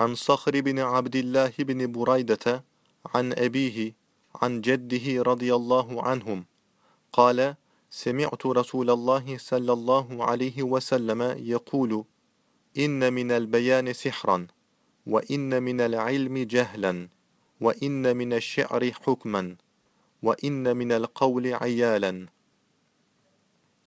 عن صخر بن عبد الله بن بريدة عن أبيه عن جده رضي الله عنهم. قال سمعت رسول الله صلى الله عليه وسلم يقول إن من البيان سحرا وإن من العلم جهلا وإن من الشعر حكما وإن من القول عيالا.